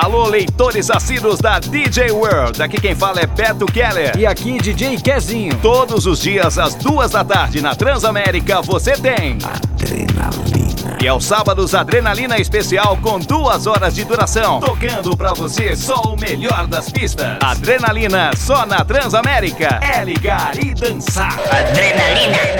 Alô, leitores assíduos da DJ World. Aqui quem fala é Beto Keller. E aqui DJ Kezinho. Todos os dias, às duas da tarde, na Transamérica, você tem. Adrenalina. E aos sábados, Adrenalina Especial com duas horas de duração. Tocando pra você só o melhor das pistas. Adrenalina só na Transamérica. É ligar e dançar. Adrenalina.